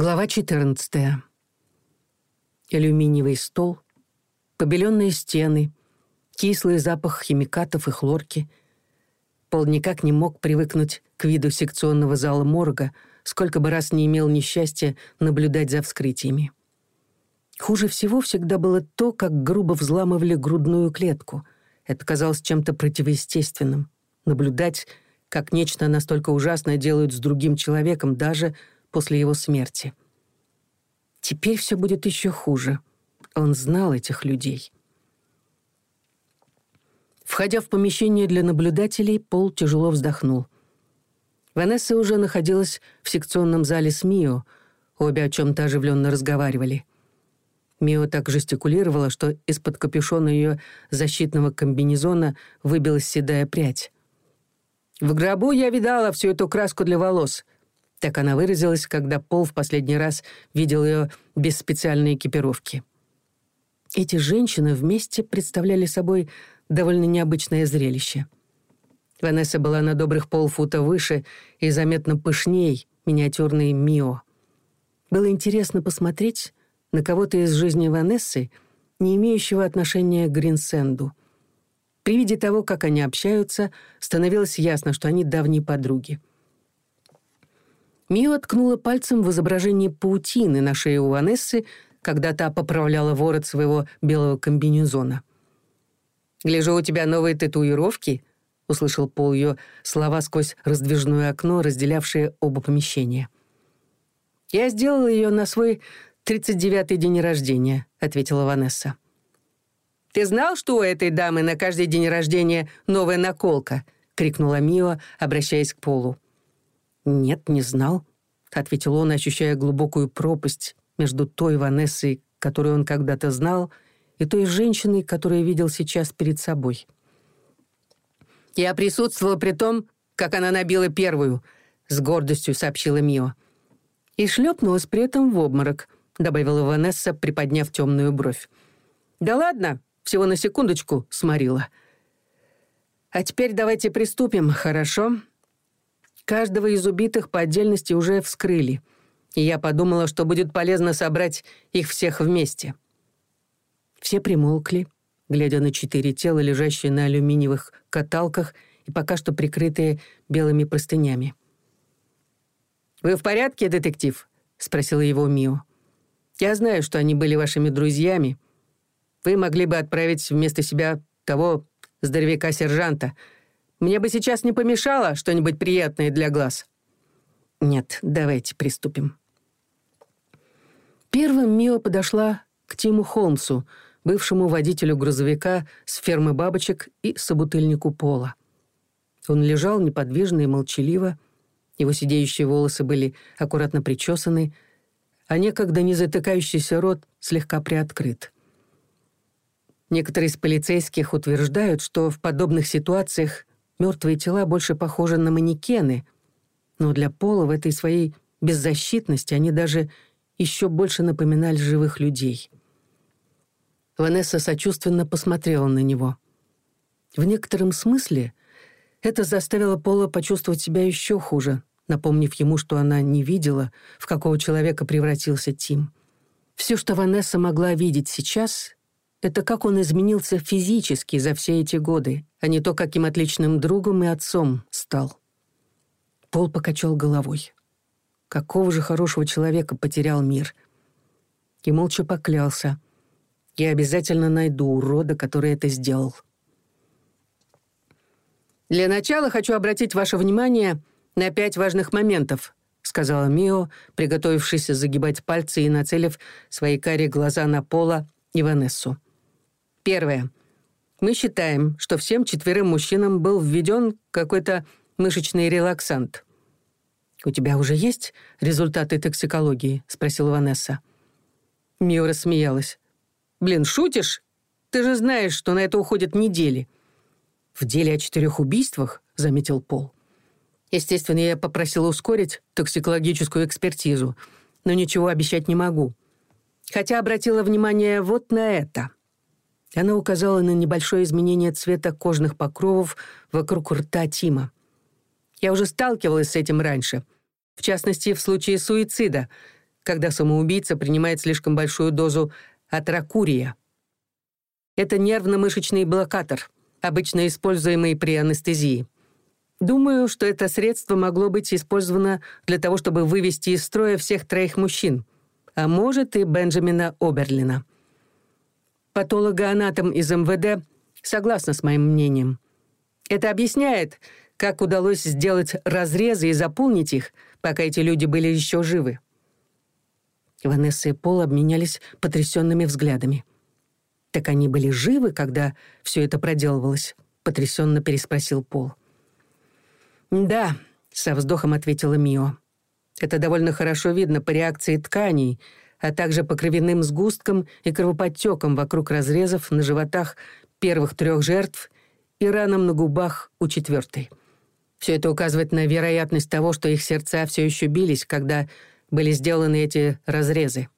Глава 14. Алюминиевый стол, побеленные стены, кислый запах химикатов и хлорки. Пол никак не мог привыкнуть к виду секционного зала морга, сколько бы раз не имел несчастья наблюдать за вскрытиями. Хуже всего всегда было то, как грубо взламывали грудную клетку. Это казалось чем-то противоестественным. Наблюдать, как нечто настолько ужасное делают с другим человеком, даже после его смерти. Теперь все будет еще хуже. Он знал этих людей. Входя в помещение для наблюдателей, Пол тяжело вздохнул. Ванесса уже находилась в секционном зале с Мио, обе о чем-то оживленно разговаривали. Мио так жестикулировала, что из-под капюшона ее защитного комбинезона выбилась седая прядь. «В гробу я видала всю эту краску для волос», Так она выразилась, когда Пол в последний раз видел ее без специальной экипировки. Эти женщины вместе представляли собой довольно необычное зрелище. Ванесса была на добрых полфута выше и заметно пышней миниатюрной Мио. Было интересно посмотреть на кого-то из жизни Ванессы, не имеющего отношения к Гринсенду. При виде того, как они общаются, становилось ясно, что они давние подруги — Мио ткнула пальцем в изображение паутины на шее у Ванессы, когда та поправляла ворот своего белого комбинезона. «Гляжу, у тебя новые татуировки», — услышал Пол ее слова сквозь раздвижное окно, разделявшее оба помещения. «Я сделала ее на свой 39-й день рождения», — ответила Ванесса. «Ты знал, что у этой дамы на каждый день рождения новая наколка?» — крикнула Мио, обращаясь к Полу. «Нет, не знал», — ответил он, ощущая глубокую пропасть между той Ванессой, которую он когда-то знал, и той женщиной, которую видел сейчас перед собой. «Я присутствовала при том, как она набила первую», — с гордостью сообщила Мио. «И шлепнулась при этом в обморок», — добавила Ванесса, приподняв темную бровь. «Да ладно, всего на секундочку», — сморила. «А теперь давайте приступим, хорошо?» Каждого из убитых по отдельности уже вскрыли, и я подумала, что будет полезно собрать их всех вместе. Все примолкли, глядя на четыре тела, лежащие на алюминиевых каталках и пока что прикрытые белыми простынями. «Вы в порядке, детектив?» — спросила его Мио. «Я знаю, что они были вашими друзьями. Вы могли бы отправить вместо себя того здоровяка-сержанта, мне бы сейчас не помешало что-нибудь приятное для глаз». «Нет, давайте приступим». Первым Мио подошла к Тиму Холмсу, бывшему водителю грузовика с фермы бабочек и собутыльнику Пола. Он лежал неподвижно и молчаливо, его сидеющие волосы были аккуратно причесаны, а некогда незатыкающийся рот слегка приоткрыт. Некоторые из полицейских утверждают, что в подобных ситуациях мертвые тела больше похожи на манекены, но для пола в этой своей беззащитности они даже еще больше напоминали живых людей. Ванесса сочувственно посмотрела на него. В некотором смысле это заставило Пола почувствовать себя еще хуже, напомнив ему, что она не видела, в какого человека превратился Тим. Все, что Ванесса могла видеть сейчас, это как он изменился физически за все эти годы, а не то, каким отличным другом и отцом стал. Пол покачал головой. Какого же хорошего человека потерял мир? И молча поклялся. Я обязательно найду урода, который это сделал. «Для начала хочу обратить ваше внимание на пять важных моментов», сказала Мио, приготовившись загибать пальцы и нацелив свои карие глаза на Пола и Ванессу. Первое. Мы считаем, что всем четверым мужчинам был введен какой-то мышечный релаксант. «У тебя уже есть результаты токсикологии?» — спросила Ванесса. Мио рассмеялась. «Блин, шутишь? Ты же знаешь, что на это уходят недели». «В деле о четырех убийствах?» — заметил Пол. «Естественно, я попросила ускорить токсикологическую экспертизу, но ничего обещать не могу. Хотя обратила внимание вот на это». Она указала на небольшое изменение цвета кожных покровов вокруг рта Тима. Я уже сталкивалась с этим раньше. В частности, в случае суицида, когда самоубийца принимает слишком большую дозу атракурия. Это нервно-мышечный блокатор, обычно используемый при анестезии. Думаю, что это средство могло быть использовано для того, чтобы вывести из строя всех троих мужчин, а может и Бенджамина Оберлина. Патологоанатом из МВД согласна с моим мнением. Это объясняет, как удалось сделать разрезы и заполнить их, пока эти люди были еще живы. Ванесса и Пол обменялись потрясенными взглядами. «Так они были живы, когда все это проделывалось?» — потрясенно переспросил Пол. «Да», — со вздохом ответила Мио. «Это а также покровяным сгусткам и кровоподтекам вокруг разрезов на животах первых трех жертв и ранам на губах у четвертой. Все это указывает на вероятность того, что их сердца все еще бились, когда были сделаны эти разрезы.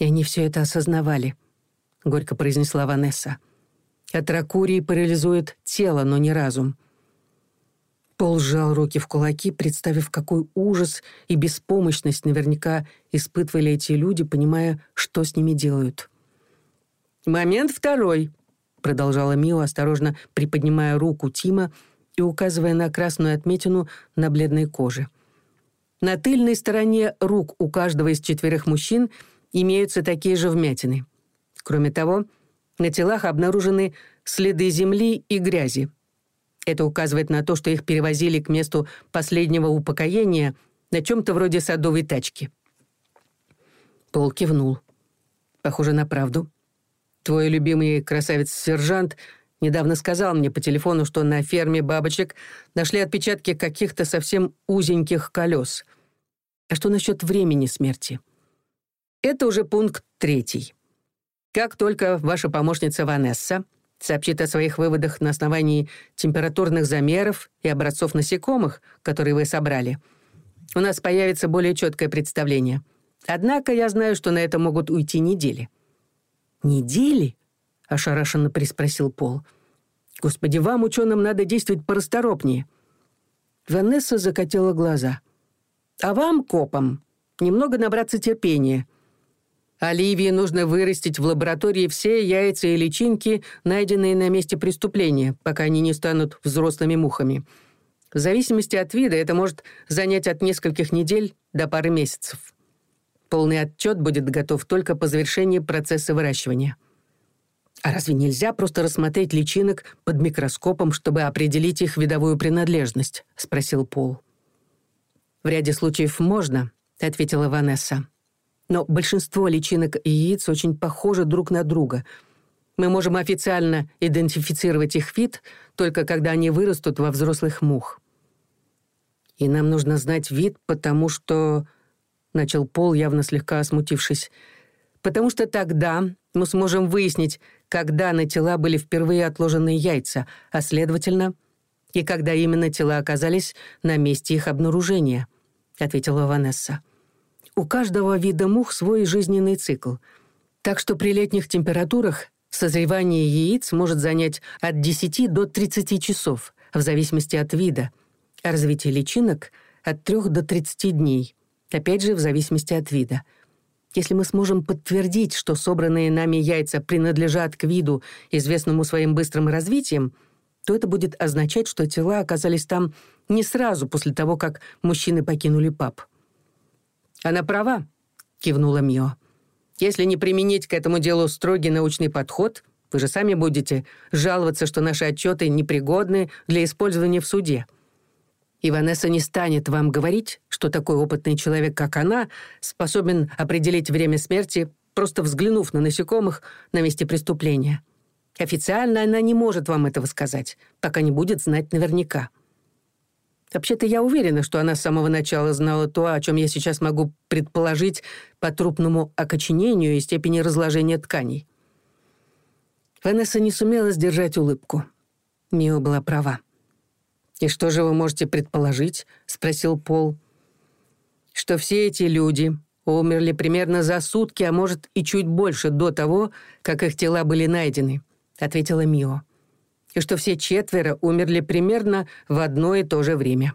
«И они все это осознавали», — горько произнесла Ванесса. «От ракурии парализует тело, но не разум». Пол сжал руки в кулаки, представив, какой ужас и беспомощность наверняка испытывали эти люди, понимая, что с ними делают. «Момент второй», — продолжала Мио, осторожно приподнимая руку Тима и указывая на красную отметину на бледной коже. На тыльной стороне рук у каждого из четверых мужчин имеются такие же вмятины. Кроме того, на телах обнаружены следы земли и грязи. Это указывает на то, что их перевозили к месту последнего упокоения на чем-то вроде садовой тачки. Пол кивнул. Похоже на правду. Твой любимый красавец-сержант недавно сказал мне по телефону, что на ферме бабочек нашли отпечатки каких-то совсем узеньких колес. А что насчет времени смерти? Это уже пункт третий. Как только ваша помощница Ванесса сообщит о своих выводах на основании температурных замеров и образцов насекомых, которые вы собрали, у нас появится более четкое представление. Однако я знаю, что на это могут уйти недели». «Недели?» — ошарашенно приспросил Пол. «Господи, вам, ученым, надо действовать порасторопнее». Ванесса закатила глаза. «А вам, копам, немного набраться терпения. Оливии нужно вырастить в лаборатории все яйца и личинки, найденные на месте преступления, пока они не станут взрослыми мухами. В зависимости от вида это может занять от нескольких недель до пары месяцев. Полный отчет будет готов только по завершении процесса выращивания. А разве нельзя просто рассмотреть личинок под микроскопом, чтобы определить их видовую принадлежность? спросил Пол. В ряде случаев можно, ответила Ванесса но большинство личинок и яиц очень похожи друг на друга. Мы можем официально идентифицировать их вид только когда они вырастут во взрослых мух. «И нам нужно знать вид, потому что...» — начал Пол, явно слегка смутившись. «Потому что тогда мы сможем выяснить, когда на тела были впервые отложены яйца, а, следовательно, и когда именно тела оказались на месте их обнаружения», — ответила Ванесса. У каждого вида мух свой жизненный цикл. Так что при летних температурах созревание яиц может занять от 10 до 30 часов, в зависимости от вида, а развитие личинок — от 3 до 30 дней, опять же, в зависимости от вида. Если мы сможем подтвердить, что собранные нами яйца принадлежат к виду, известному своим быстрым развитием, то это будет означать, что тела Она права, кивнула Мио. Если не применить к этому делу строгий научный подход, вы же сами будете жаловаться, что наши отчеты непригодны для использования в суде. И не станет вам говорить, что такой опытный человек, как она, способен определить время смерти, просто взглянув на насекомых на месте преступления. Официально она не может вам этого сказать, пока не будет знать наверняка. Вообще-то я уверена, что она с самого начала знала то, о чем я сейчас могу предположить по трупному окоченению и степени разложения тканей. Ванесса не сумела сдержать улыбку. Мио была права. «И что же вы можете предположить?» — спросил Пол. «Что все эти люди умерли примерно за сутки, а может и чуть больше до того, как их тела были найдены», — ответила Мио и что все четверо умерли примерно в одно и то же время.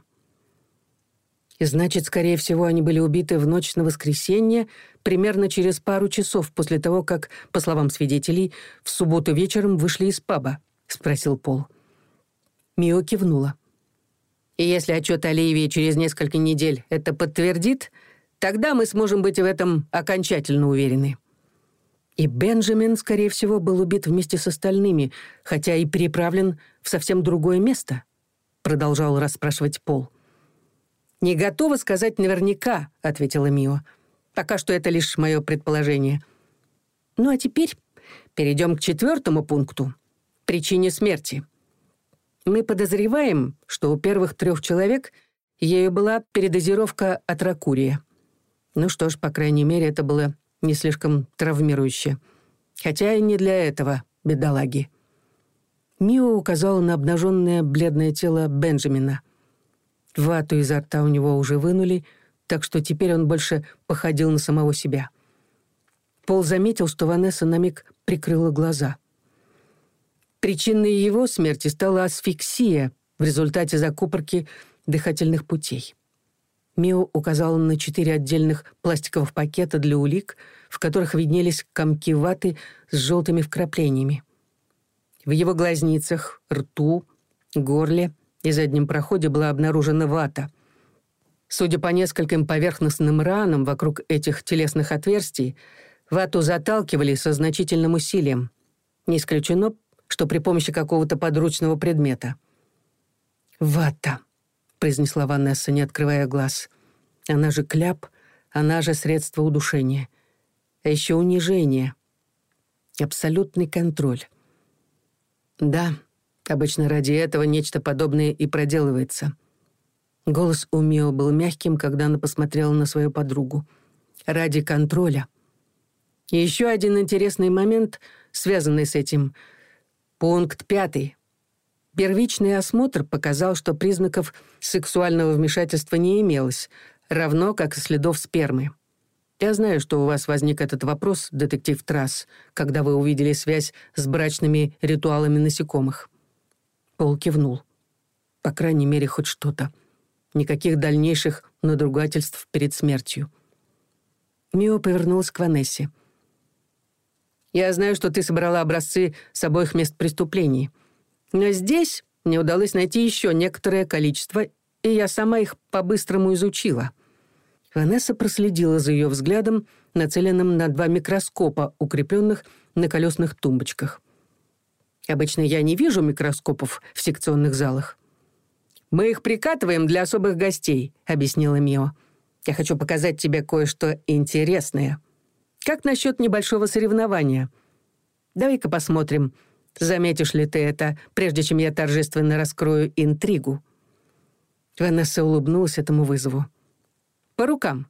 И значит, скорее всего, они были убиты в ночь на воскресенье, примерно через пару часов после того, как, по словам свидетелей, в субботу вечером вышли из паба, спросил Пол. Мио кивнула. И если отчет Оливии через несколько недель это подтвердит, тогда мы сможем быть в этом окончательно уверены. И Бенджамин, скорее всего, был убит вместе с остальными, хотя и переправлен в совсем другое место», — продолжал расспрашивать Пол. «Не готова сказать наверняка», — ответила Мио. «Пока что это лишь мое предположение». «Ну а теперь перейдем к четвертому пункту — причине смерти. Мы подозреваем, что у первых трех человек ею была передозировка от ракурия. Ну что ж, по крайней мере, это было не слишком травмирующе. Хотя и не для этого, бедолаги. Мио указала на обнаженное бледное тело Бенджамина. Вату изо рта у него уже вынули, так что теперь он больше походил на самого себя. Пол заметил, что Ванесса на миг прикрыла глаза. Причиной его смерти стала Мио указала на четыре отдельных пластиковых пакета для улик, в которых виднелись комки ваты с желтыми вкраплениями. В его глазницах, рту, горле и заднем проходе была обнаружена вата. Судя по нескольким поверхностным ранам вокруг этих телесных отверстий, вату заталкивали со значительным усилием. Не исключено, что при помощи какого-то подручного предмета. Вата произнесла Ванесса, не открывая глаз. Она же кляп, она же средство удушения. А еще унижение. Абсолютный контроль. Да, обычно ради этого нечто подобное и проделывается. Голос у Мио был мягким, когда она посмотрела на свою подругу. Ради контроля. еще один интересный момент, связанный с этим. Пункт пятый — Первичный осмотр показал, что признаков сексуального вмешательства не имелось, равно как и следов спермы. Я знаю, что у вас возник этот вопрос, детектив Трасс, когда вы увидели связь с брачными ритуалами насекомых. Пол кивнул. По крайней мере, хоть что-то. Никаких дальнейших надругательств перед смертью. Мио повернулась к Ванессе. «Я знаю, что ты собрала образцы с обоих мест преступлений». Но здесь мне удалось найти еще некоторое количество, и я сама их по-быстрому изучила. Ванесса проследила за ее взглядом, нацеленным на два микроскопа, укрепленных на колесных тумбочках. Обычно я не вижу микроскопов в секционных залах. «Мы их прикатываем для особых гостей», — объяснила Мио. «Я хочу показать тебе кое-что интересное. Как насчет небольшого соревнования? Давай-ка посмотрим, Заметишь ли ты это, прежде чем я торжественно раскрою интригу?» Ванесса улыбнулась этому вызову. «По рукам!»